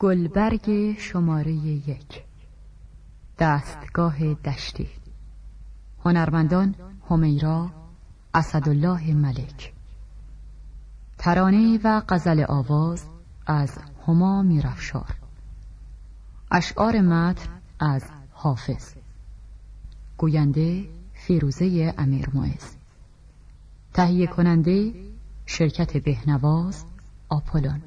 گلبرگ شماره یک. دستگاه دشتی. هنرمندان همیرا اسدالله ملک. ترانه و غزل آواز از هما میرفشار اشعار متن از حافظ. گوینده فیروزه امیر معز. تهیه کننده شرکت بهنواز آپولون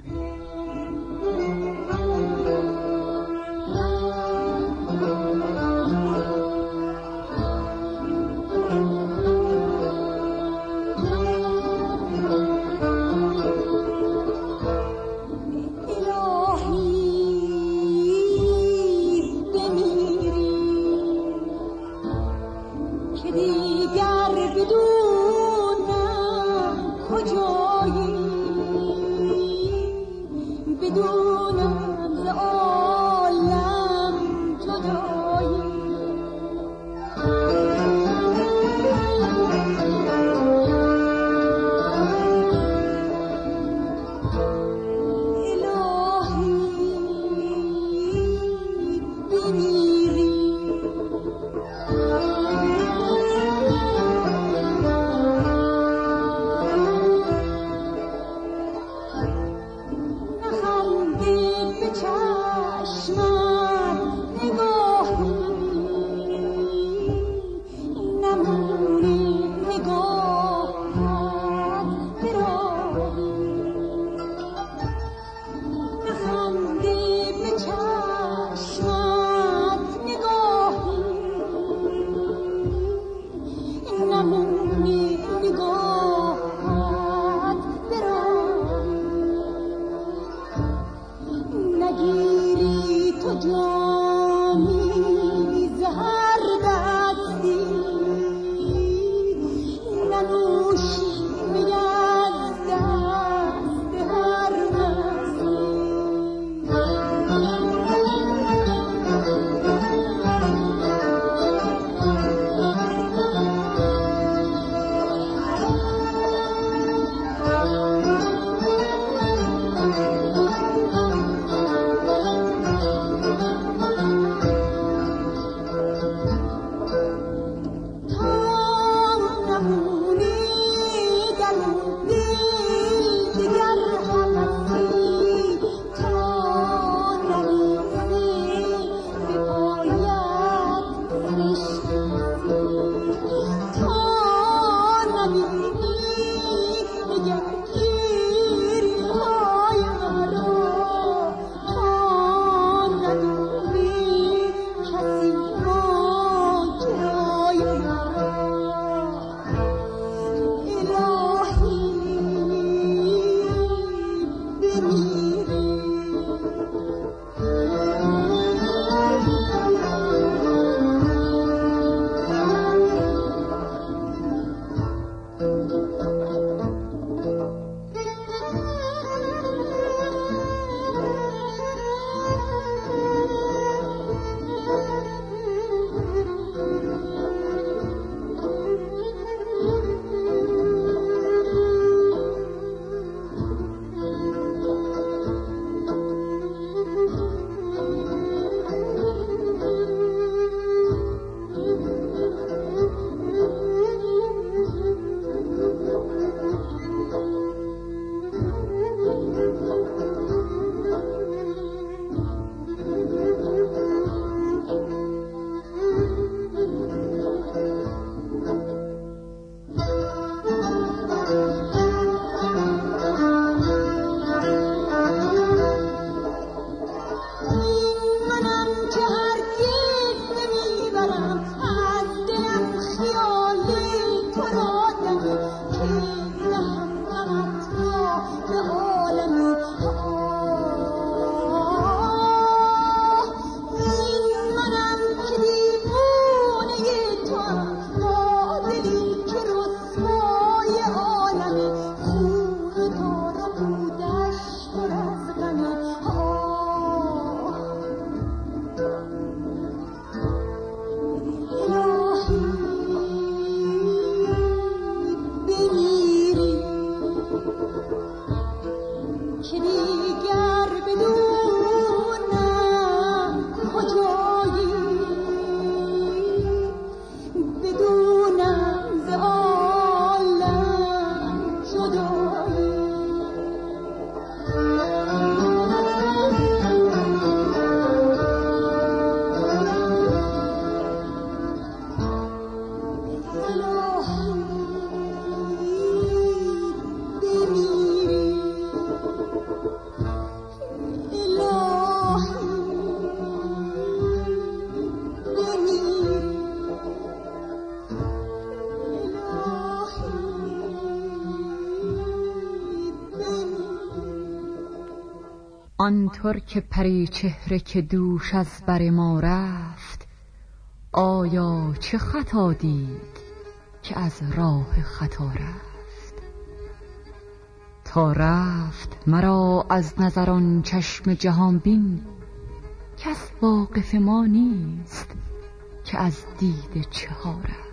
آن ترک پری چهره که دوش از بر ما رفت آیا چه خطا دید که از راه خطا رفت؟ تا رفت مرا از نظران چشم جهان بین کس واقف ما نیست که از دید چه ها رفت.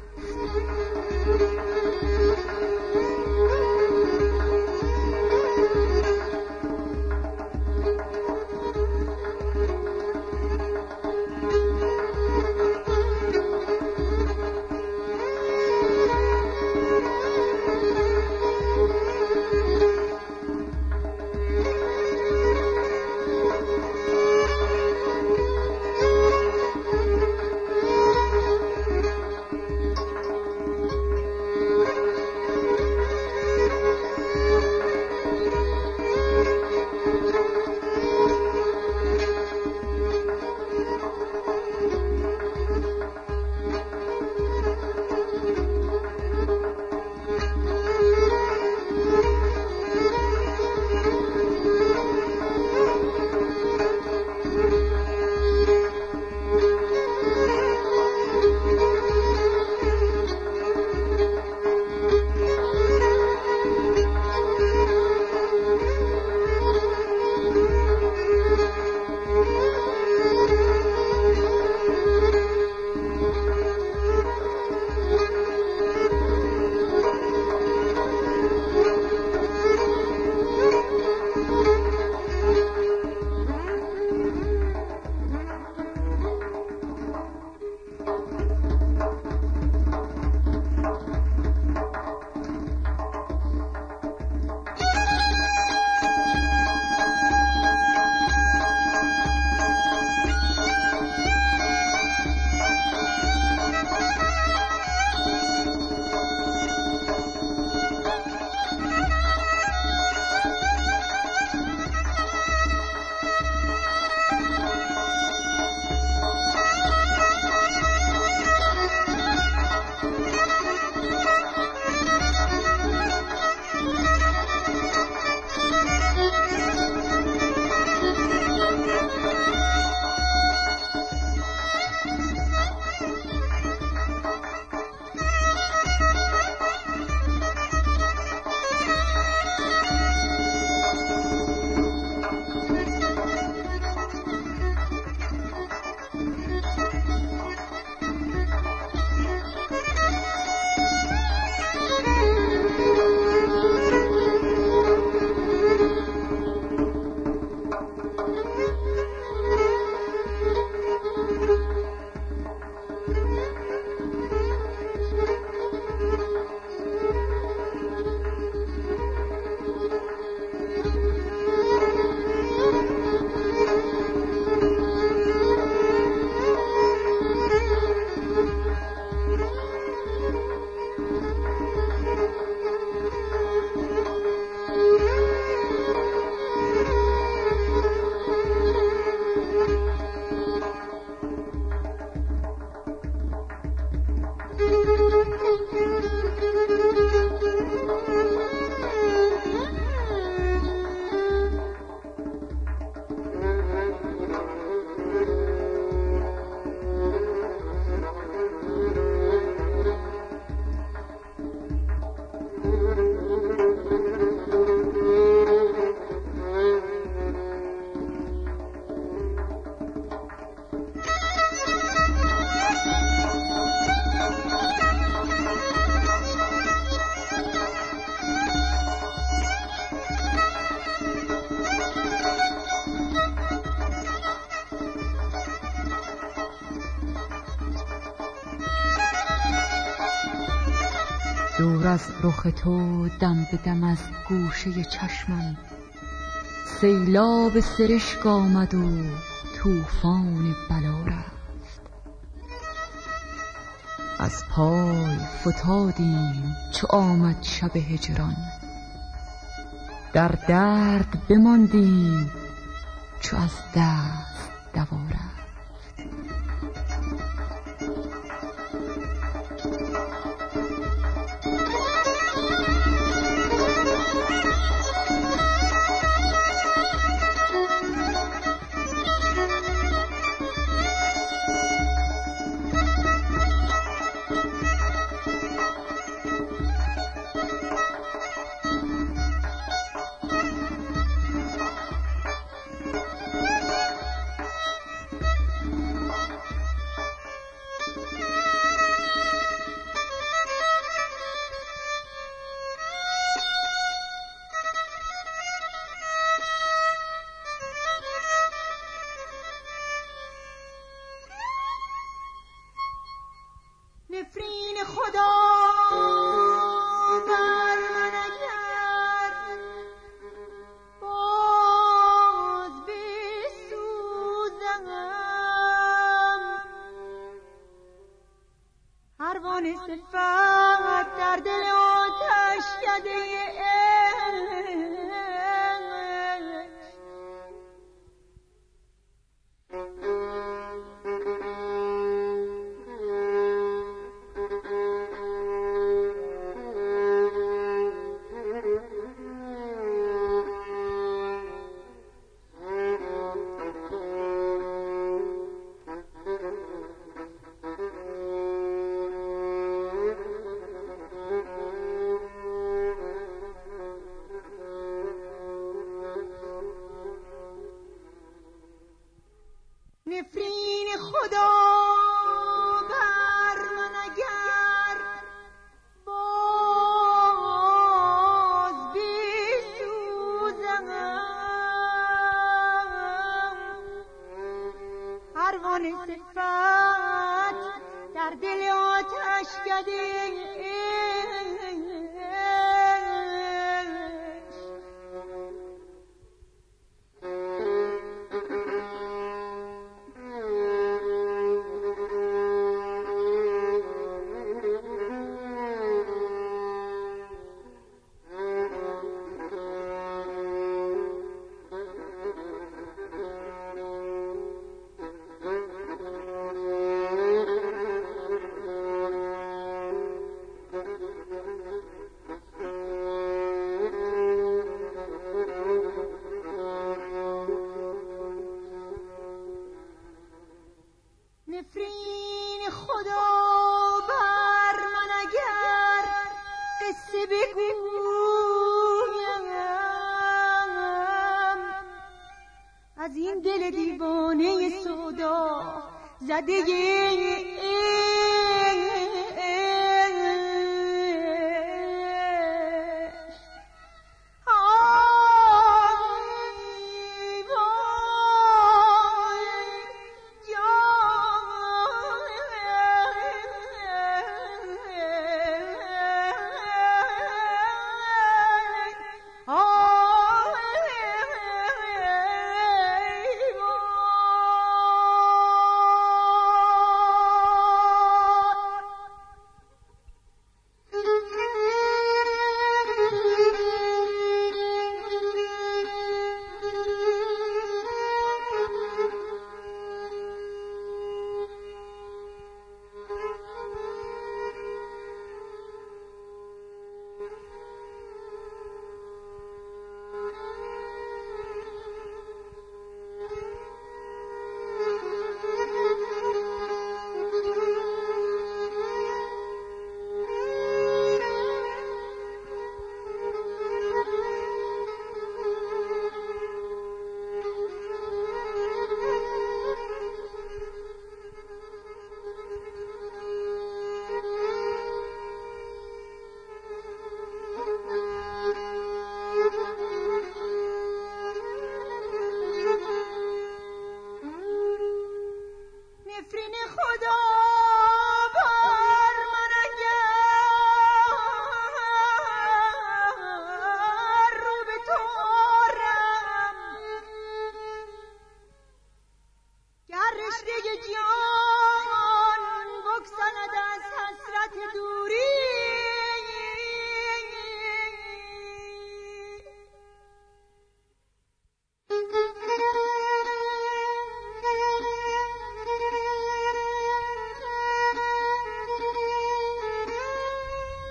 دور از رخ تو دم به دم از گوشه چشمم. سیلاب سرشک آمد و طوفان بلا رفت. از پای فتادیم چو آمد شب هجران. در درد بماندیم چو از دست دوارد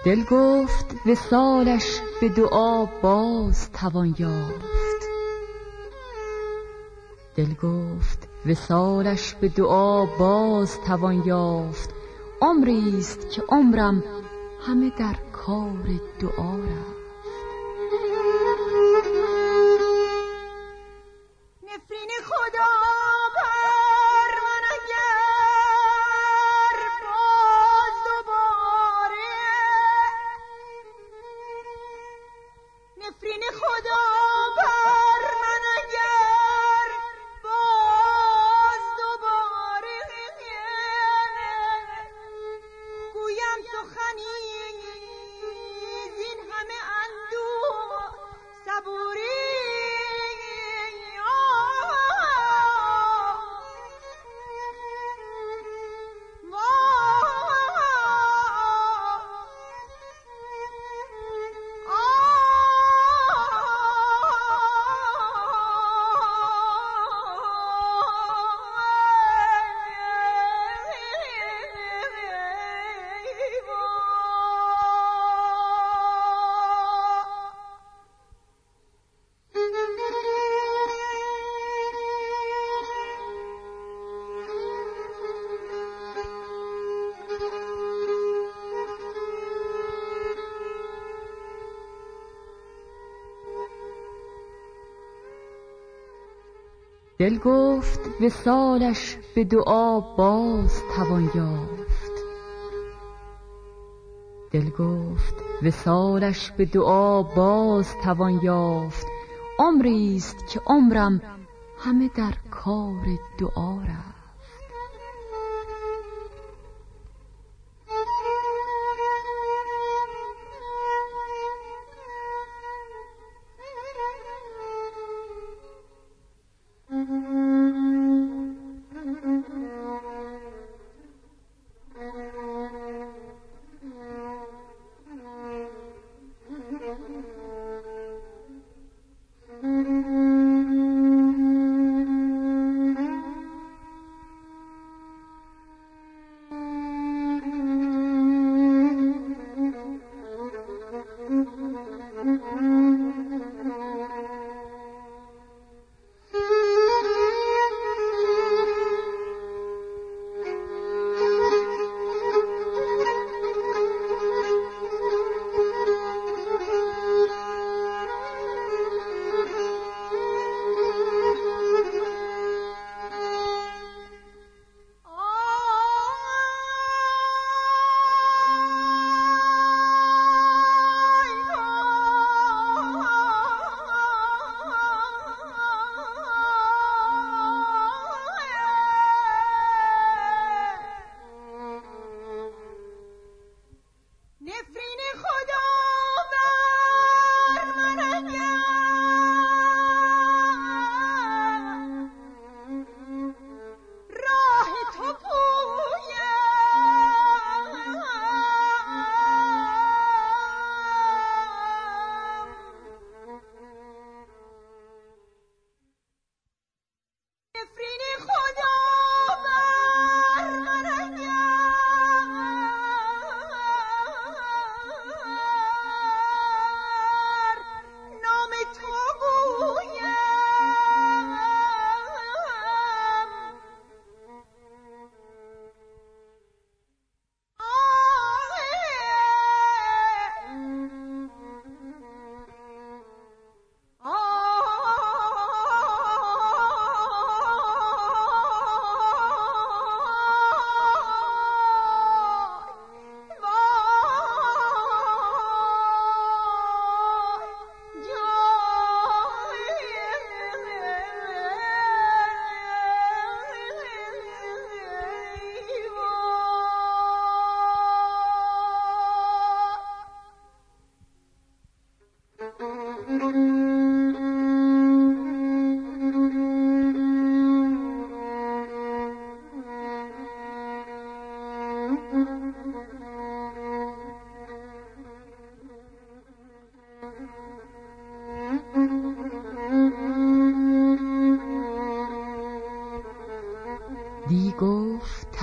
دل گفت وسالش به دعا باز توان یافت. دل گفت وسالش به دعا باز توان یافت. عمری است که عمرم همه در کار دعا رفت دل گفت وسالش به دعا باز توان یافت. دل گفت وسالش به دعا باز توان یافت. عمری است که عمرم همه در کار دعا رفت.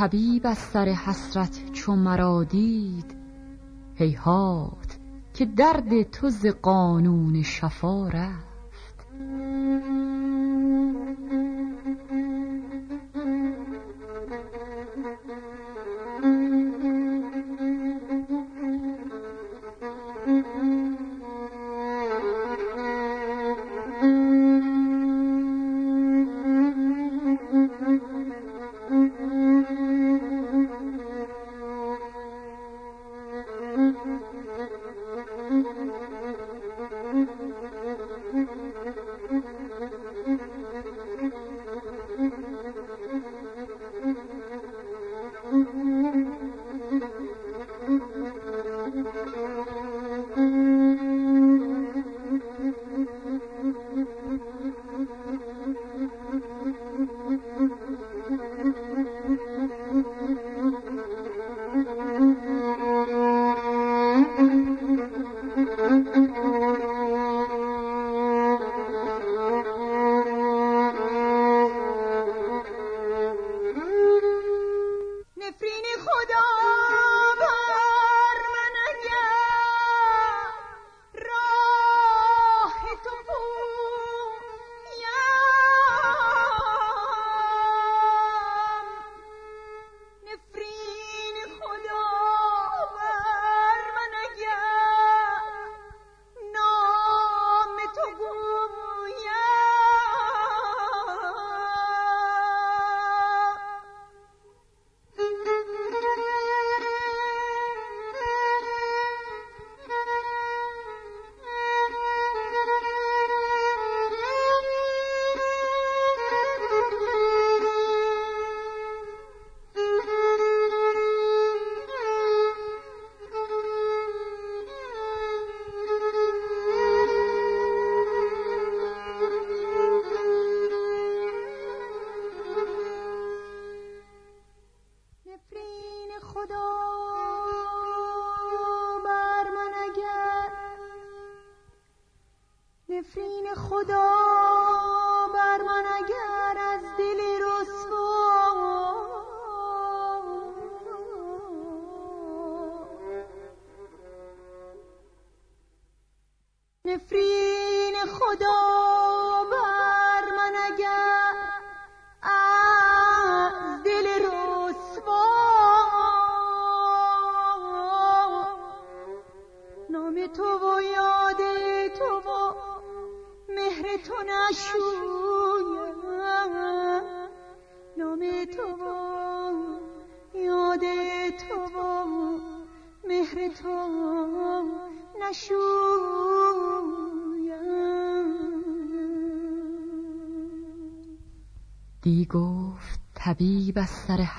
طبیب از سر حسرت چو مرا دید. هیهات که درد تو ز قانون شفا رفت.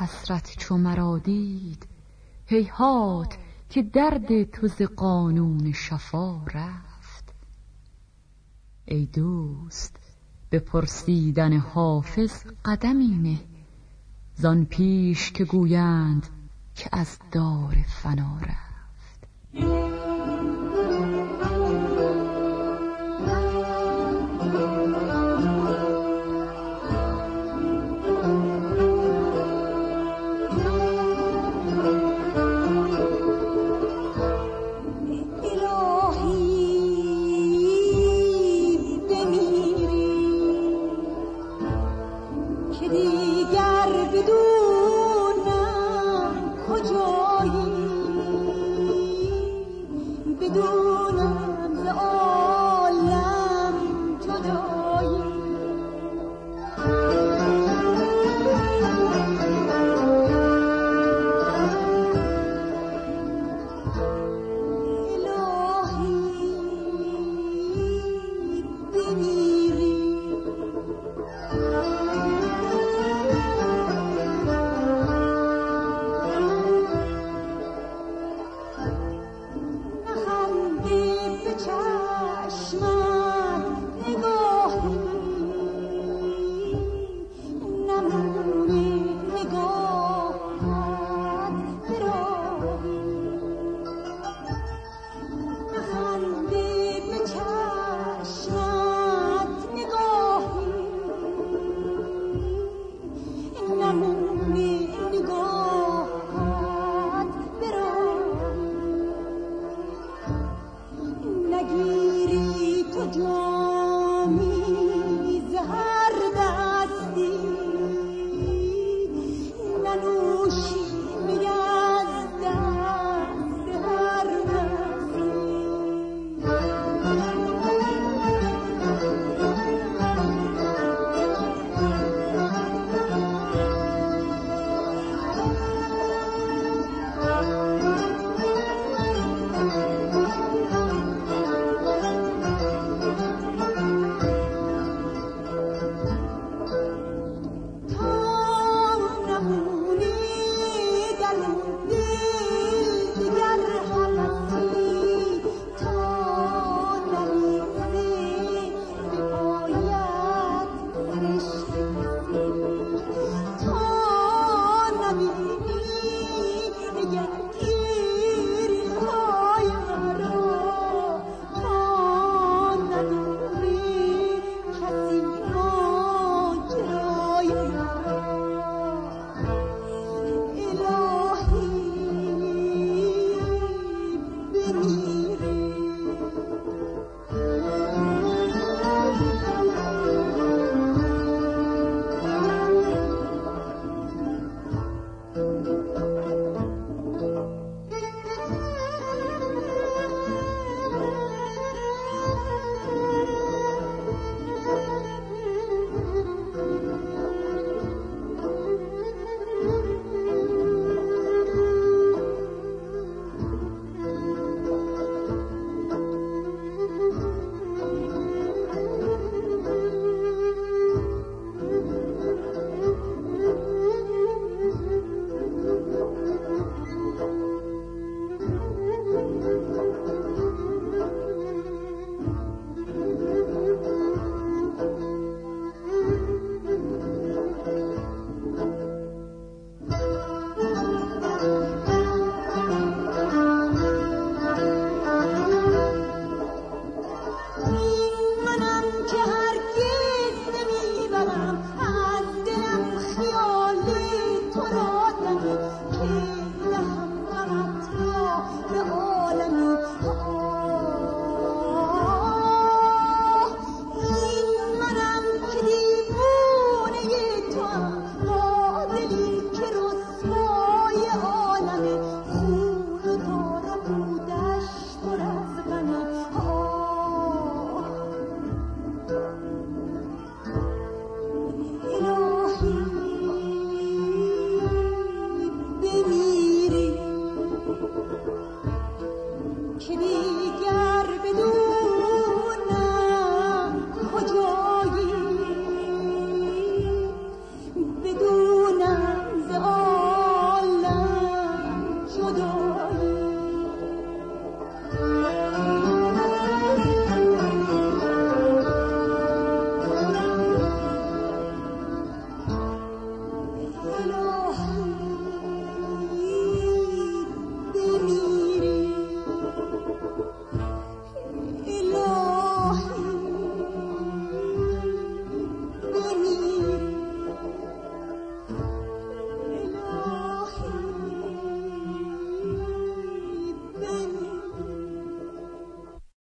حسرت چو مرا دید هیهات که درد تو ز قانون شفا رفت. ای دوست به پرسیدن حافظ قدمی نه زان پیش که گویند که از دار فنا رفت.